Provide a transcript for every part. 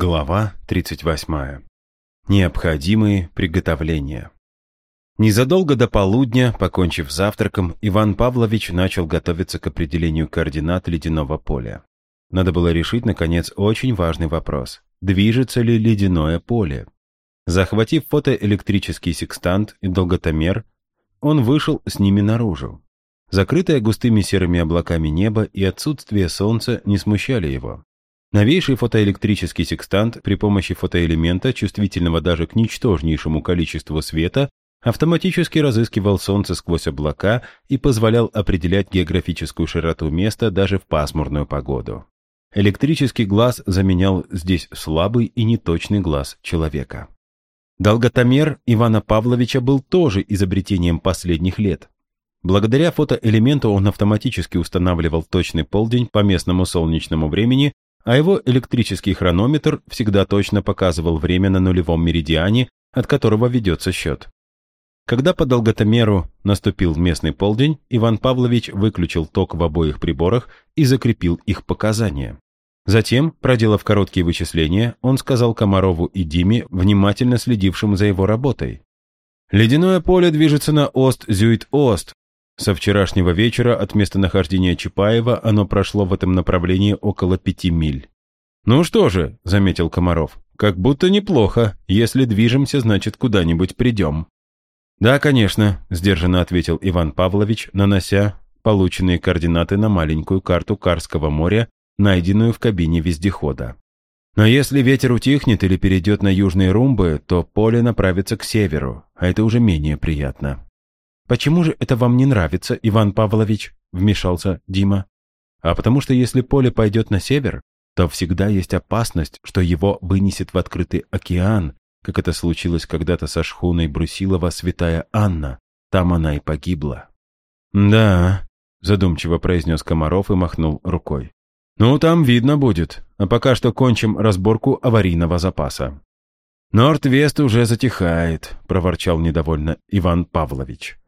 Глава 38. Необходимые приготовления. Незадолго до полудня, покончив завтраком, Иван Павлович начал готовиться к определению координат ледяного поля. Надо было решить, наконец, очень важный вопрос. Движется ли ледяное поле? Захватив фотоэлектрический секстант и долготомер, он вышел с ними наружу. Закрытое густыми серыми облаками небо и отсутствие солнца не смущали его. Новейший фотоэлектрический секстант при помощи фотоэлемента, чувствительного даже к ничтожнейшему количеству света, автоматически разыскивал Солнце сквозь облака и позволял определять географическую широту места даже в пасмурную погоду. Электрический глаз заменял здесь слабый и неточный глаз человека. Долготомер Ивана Павловича был тоже изобретением последних лет. Благодаря фотоэлементу он автоматически устанавливал точный полдень по местному солнечному времени а его электрический хронометр всегда точно показывал время на нулевом меридиане, от которого ведется счет. Когда по долготомеру наступил местный полдень, Иван Павлович выключил ток в обоих приборах и закрепил их показания. Затем, проделав короткие вычисления, он сказал Комарову и Диме, внимательно следившим за его работой. «Ледяное поле движется на Ост-Зюит-Ост, со вчерашнего вечера от местонахождения Чапаева оно прошло в этом направлении около пяти миль. «Ну что же», — заметил Комаров, — «как будто неплохо. Если движемся, значит, куда-нибудь придем». «Да, конечно», — сдержанно ответил Иван Павлович, нанося полученные координаты на маленькую карту Карского моря, найденную в кабине вездехода. «Но если ветер утихнет или перейдет на южные румбы, то поле направится к северу, а это уже менее приятно». «Почему же это вам не нравится, Иван Павлович?» — вмешался Дима. «А потому что если поле пойдет на север, то всегда есть опасность, что его вынесет в открытый океан, как это случилось когда-то со шхуной Брусилова «Святая Анна». Там она и погибла». «Да», — задумчиво произнес Комаров и махнул рукой. «Ну, там видно будет. А пока что кончим разборку аварийного запаса». «Норд-Вест уже затихает», — проворчал недовольно Иван Павлович.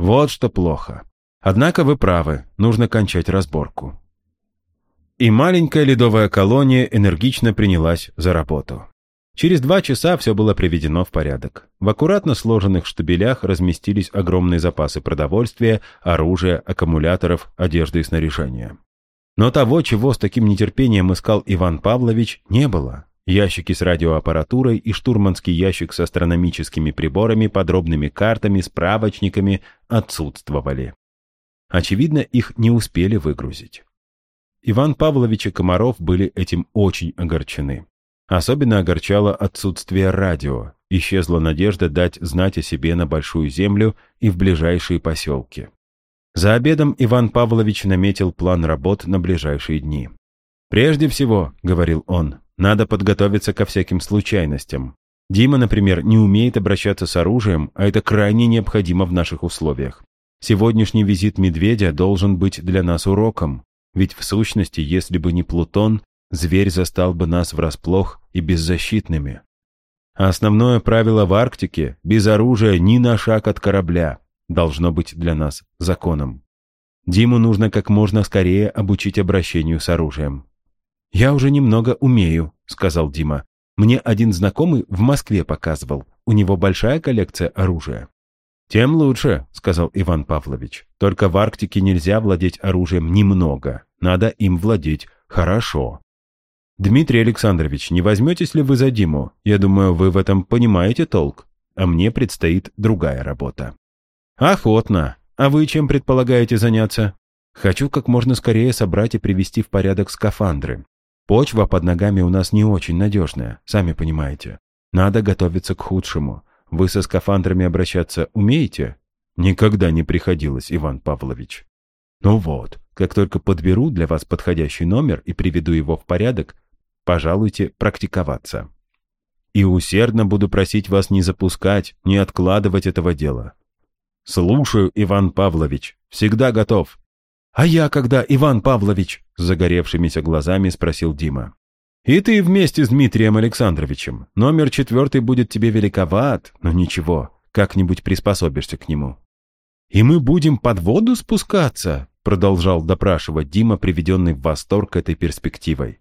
Вот что плохо. Однако вы правы, нужно кончать разборку. И маленькая ледовая колония энергично принялась за работу. Через два часа все было приведено в порядок. В аккуратно сложенных штабелях разместились огромные запасы продовольствия, оружия, аккумуляторов, одежды и снаряжения. Но того, чего с таким нетерпением искал Иван Павлович, не было. Ящики с радиоаппаратурой и штурманский ящик с астрономическими приборами, подробными картами, справочниками отсутствовали. Очевидно, их не успели выгрузить. Иван Павлович и Комаров были этим очень огорчены. Особенно огорчало отсутствие радио. Исчезла надежда дать знать о себе на Большую Землю и в ближайшие поселки. За обедом Иван Павлович наметил план работ на ближайшие дни. «Прежде всего», — говорил он, надо подготовиться ко всяким случайностям. Дима, например, не умеет обращаться с оружием, а это крайне необходимо в наших условиях. Сегодняшний визит медведя должен быть для нас уроком, ведь в сущности, если бы не Плутон, зверь застал бы нас врасплох и беззащитными. А основное правило в Арктике – без оружия ни на шаг от корабля – должно быть для нас законом. Диму нужно как можно скорее обучить обращению с оружием. «Я уже немного умею», — сказал Дима. «Мне один знакомый в Москве показывал. У него большая коллекция оружия». «Тем лучше», — сказал Иван Павлович. «Только в Арктике нельзя владеть оружием немного. Надо им владеть хорошо». «Дмитрий Александрович, не возьметесь ли вы за Диму? Я думаю, вы в этом понимаете толк. А мне предстоит другая работа». «Охотно. А вы чем предполагаете заняться?» «Хочу как можно скорее собрать и привести в порядок скафандры. Почва под ногами у нас не очень надежная, сами понимаете. Надо готовиться к худшему. Вы со скафандрами обращаться умеете? Никогда не приходилось, Иван Павлович. Ну вот, как только подберу для вас подходящий номер и приведу его в порядок, пожалуйте практиковаться. И усердно буду просить вас не запускать, не откладывать этого дела. Слушаю, Иван Павлович, всегда готов. «А я когда, Иван Павлович?» — загоревшимися глазами спросил Дима. «И ты вместе с Дмитрием Александровичем. Номер четвертый будет тебе великоват, но ничего, как-нибудь приспособишься к нему». «И мы будем под воду спускаться?» — продолжал допрашивать Дима, приведенный в восторг этой перспективой.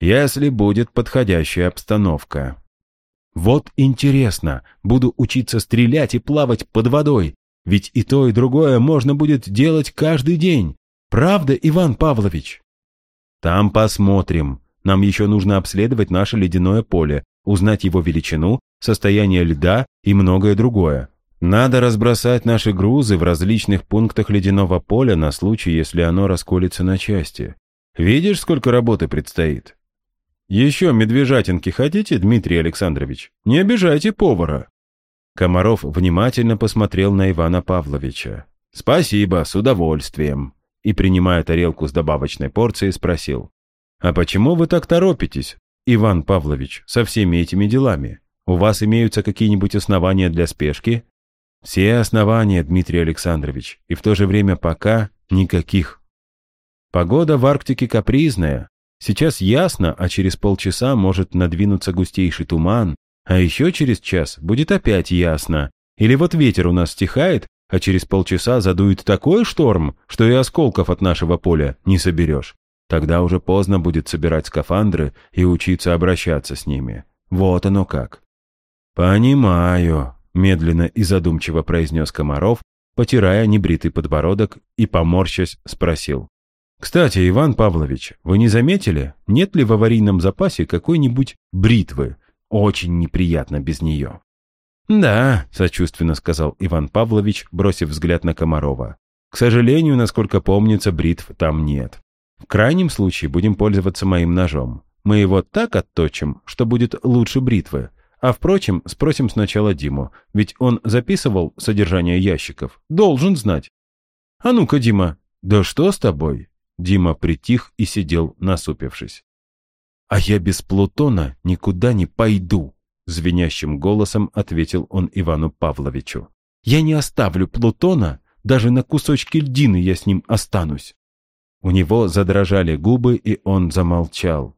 если будет подходящая обстановка. Вот интересно, буду учиться стрелять и плавать под водой, ведь и то, и другое можно будет делать каждый день. Правда, Иван Павлович? Там посмотрим. Нам еще нужно обследовать наше ледяное поле, узнать его величину, состояние льда и многое другое. Надо разбросать наши грузы в различных пунктах ледяного поля на случай, если оно расколется на части. Видишь, сколько работы предстоит? Еще медвежатинки хотите, Дмитрий Александрович? Не обижайте повара. Комаров внимательно посмотрел на Ивана Павловича. «Спасибо, с удовольствием». И, принимая тарелку с добавочной порцией, спросил. «А почему вы так торопитесь, Иван Павлович, со всеми этими делами? У вас имеются какие-нибудь основания для спешки?» Все основания, Дмитрий Александрович, и в то же время пока никаких. Погода в Арктике капризная. Сейчас ясно, а через полчаса может надвинуться густейший туман, а еще через час будет опять ясно. Или вот ветер у нас стихает, а через полчаса задует такой шторм, что и осколков от нашего поля не соберешь. Тогда уже поздно будет собирать скафандры и учиться обращаться с ними. Вот оно как. «Понимаю», медленно и задумчиво произнес Комаров, потирая небритый подбородок и, поморщась, спросил. «Кстати, Иван Павлович, вы не заметили, нет ли в аварийном запасе какой-нибудь бритвы? Очень неприятно без нее». «Да», — сочувственно сказал Иван Павлович, бросив взгляд на Комарова. «К сожалению, насколько помнится, бритв там нет. В крайнем случае будем пользоваться моим ножом. Мы его так отточим, что будет лучше бритвы, а впрочем, спросим сначала Диму, ведь он записывал содержание ящиков. Должен знать. А ну-ка, Дима, да что с тобой? Дима притих и сидел, насупившись. «А я без Плутона никуда не пойду», — звенящим голосом ответил он Ивану Павловичу. «Я не оставлю Плутона, даже на кусочки льдины я с ним останусь». У него задрожали губы, и он замолчал.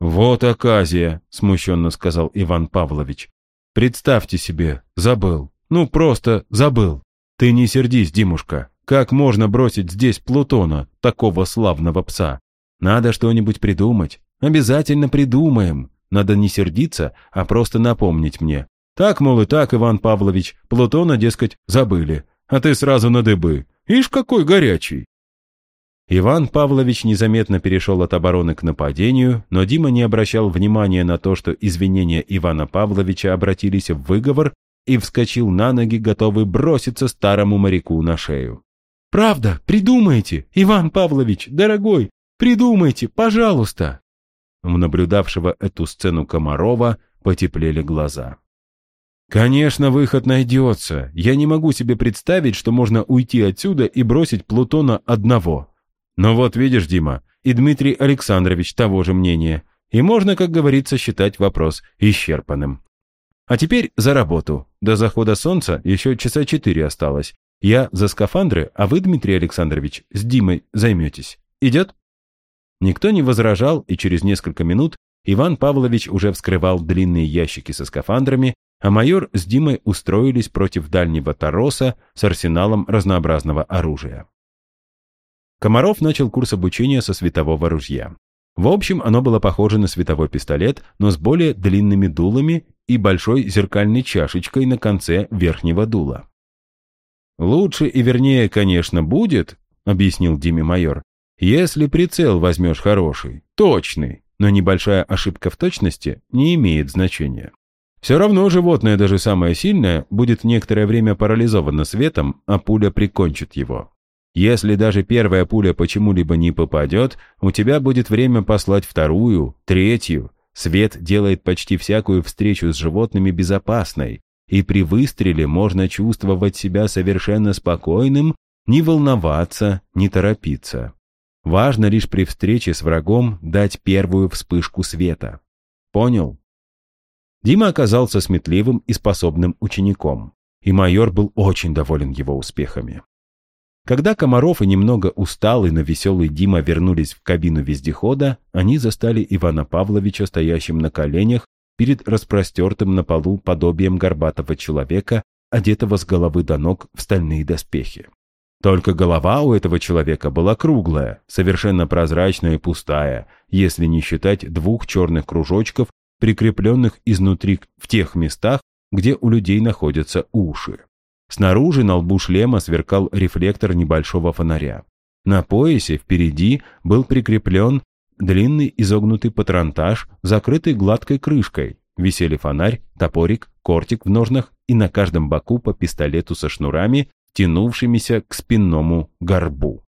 «Вот оказия», — смущенно сказал Иван Павлович. «Представьте себе, забыл. Ну, просто забыл. Ты не сердись, Димушка. Как можно бросить здесь Плутона, такого славного пса? Надо что-нибудь придумать. Обязательно придумаем. Надо не сердиться, а просто напомнить мне. Так, мол, и так, Иван Павлович, Плутона, дескать, забыли. А ты сразу на дыбы. Ишь, какой горячий. Иван Павлович незаметно перешел от обороны к нападению, но Дима не обращал внимания на то, что извинения Ивана Павловича обратились в выговор и вскочил на ноги, готовый броситься старому моряку на шею. «Правда, придумайте, Иван Павлович, дорогой, придумайте, пожалуйста!» У наблюдавшего эту сцену Комарова потеплели глаза. «Конечно, выход найдется. Я не могу себе представить, что можно уйти отсюда и бросить Плутона одного. Но вот видишь, Дима, и Дмитрий Александрович того же мнения, и можно, как говорится, считать вопрос исчерпанным. А теперь за работу. До захода солнца еще часа четыре осталось. Я за скафандры, а вы, Дмитрий Александрович, с Димой займетесь. Идет? Никто не возражал, и через несколько минут Иван Павлович уже вскрывал длинные ящики со скафандрами, а майор с Димой устроились против дальнего Тароса с арсеналом разнообразного оружия. Комаров начал курс обучения со светового ружья. В общем, оно было похоже на световой пистолет, но с более длинными дулами и большой зеркальной чашечкой на конце верхнего дула. «Лучше и вернее, конечно, будет», — объяснил Диме майор, «если прицел возьмешь хороший, точный, но небольшая ошибка в точности не имеет значения. Все равно животное, даже самое сильное, будет некоторое время парализовано светом, а пуля прикончит его. Если даже первая пуля почему-либо не попадет, у тебя будет время послать вторую, третью. Свет делает почти всякую встречу с животными безопасной, и при выстреле можно чувствовать себя совершенно спокойным, не волноваться, не торопиться. Важно лишь при встрече с врагом дать первую вспышку света. Понял? Дима оказался сметливым и способным учеником, и майор был очень доволен его успехами. Когда Комаров и немного усталый, но веселый Дима вернулись в кабину вездехода, они застали Ивана Павловича стоящим на коленях перед распростертым на полу подобием горбатого человека, одетого с головы до ног в стальные доспехи. Только голова у этого человека была круглая, совершенно прозрачная и пустая, если не считать двух черных кружочков, прикрепленных изнутри в тех местах, где у людей находятся уши. Снаружи на лбу шлема сверкал рефлектор небольшого фонаря. На поясе впереди был прикреплен длинный изогнутый патронтаж, закрытый гладкой крышкой. Висели фонарь, топорик, кортик в ножнах и на каждом боку по пистолету со шнурами, тянувшимися к спинному горбу.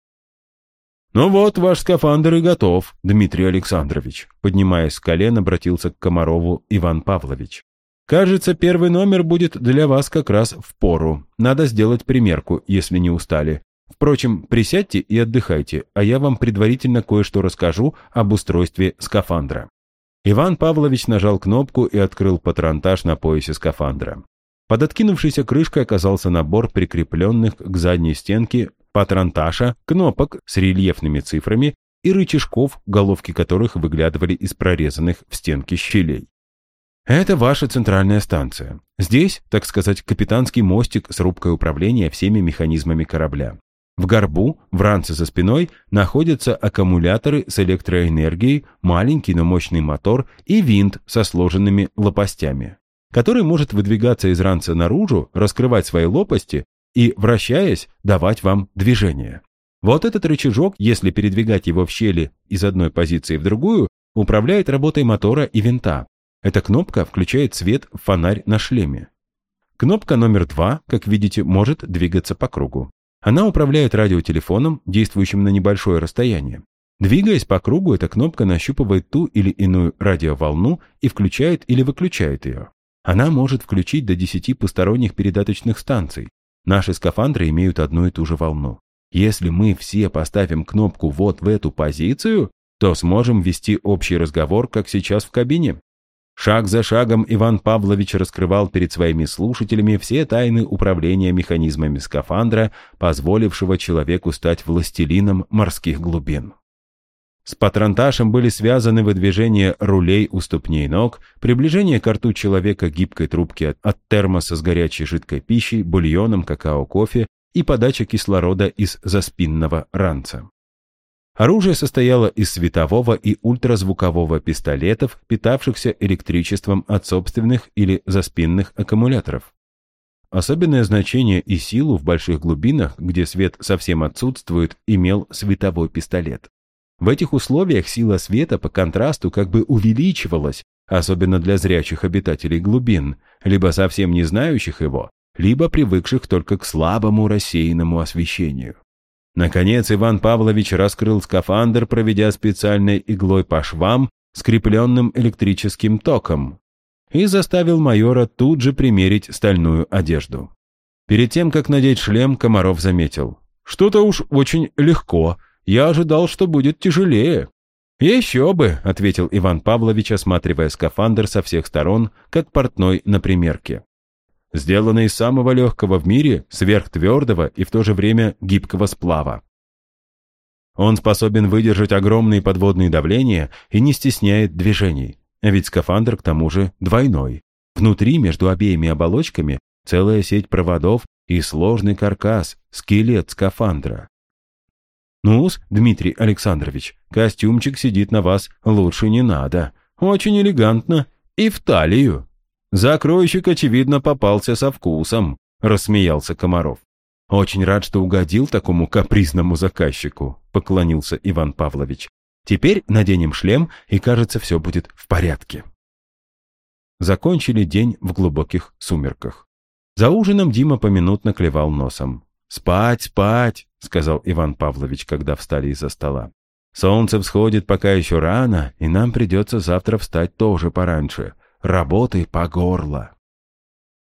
«Ну вот, ваш скафандр и готов, Дмитрий Александрович», поднимаясь с колен, обратился к Комарову Иван Павлович. «Кажется, первый номер будет для вас как раз в пору. Надо сделать примерку, если не устали. Впрочем, присядьте и отдыхайте, а я вам предварительно кое-что расскажу об устройстве скафандра». Иван Павлович нажал кнопку и открыл патронтаж на поясе скафандра. Под откинувшейся крышкой оказался набор прикрепленных к задней стенке патронташа, кнопок с рельефными цифрами и рычажков, головки которых выглядывали из прорезанных в стенке щелей. Это ваша центральная станция. Здесь, так сказать, капитанский мостик с рубкой управления всеми механизмами корабля. В горбу, в ранце за спиной, находятся аккумуляторы с электроэнергией, маленький, но мощный мотор и винт со сложенными лопастями, который может выдвигаться из ранца наружу, раскрывать свои лопасти и, вращаясь, давать вам движение. Вот этот рычажок, если передвигать его в щели из одной позиции в другую, управляет работой мотора и винта. Эта кнопка включает свет в фонарь на шлеме. Кнопка номер два, как видите, может двигаться по кругу. Она управляет радиотелефоном, действующим на небольшое расстояние. Двигаясь по кругу, эта кнопка нащупывает ту или иную радиоволну и включает или выключает ее. Она может включить до 10 посторонних передаточных станций. Наши скафандры имеют одну и ту же волну. Если мы все поставим кнопку вот в эту позицию, то сможем вести общий разговор, как сейчас в кабине. Шаг за шагом Иван Павлович раскрывал перед своими слушателями все тайны управления механизмами скафандра, позволившего человеку стать властелином морских глубин. С патронташем были связаны выдвижение рулей у ступней ног, приближение к рту человека гибкой трубки от термоса с горячей жидкой пищей, бульоном, какао, кофе и подача кислорода из заспинного ранца. Оружие состояло из светового и ультразвукового пистолетов, питавшихся электричеством от собственных или заспинных аккумуляторов. Особенное значение и силу в больших глубинах, где свет совсем отсутствует, имел световой пистолет. В этих условиях сила света по контрасту как бы увеличивалась, особенно для зрячих обитателей глубин, либо совсем не знающих его, либо привыкших только к слабому рассеянному освещению. Наконец Иван Павлович раскрыл скафандр, проведя специальной иглой по швам, скрепленным электрическим током, и заставил майора тут же примерить стальную одежду. Перед тем, как надеть шлем, Комаров заметил. «Что-то уж очень легко. Я ожидал, что будет тяжелее». «Еще бы», — ответил Иван Павлович, осматривая скафандр со всех сторон, как портной на примерке сделано из самого легкого в мире, сверхтвердого и в то же время гибкого сплава. Он способен выдержать огромные подводные давления и не стесняет движений, ведь скафандр к тому же двойной. Внутри, между обеими оболочками, целая сеть проводов и сложный каркас, скелет скафандра. Ну-с, Дмитрий Александрович, костюмчик сидит на вас лучше не надо. Очень элегантно и в талию. «Закройщик, очевидно, попался со вкусом», — рассмеялся Комаров. «Очень рад, что угодил такому капризному заказчику», — поклонился Иван Павлович. «Теперь наденем шлем, и, кажется, все будет в порядке». Закончили день в глубоких сумерках. За ужином Дима поминутно клевал носом. «Спать, спать», — сказал Иван Павлович, когда встали из-за стола. «Солнце всходит пока еще рано, и нам придется завтра встать тоже пораньше работы по горло.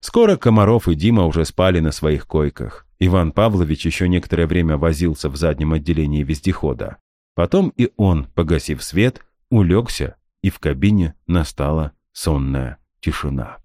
Скоро Комаров и Дима уже спали на своих койках. Иван Павлович еще некоторое время возился в заднем отделении вездехода. Потом и он, погасив свет, улегся, и в кабине настала сонная тишина.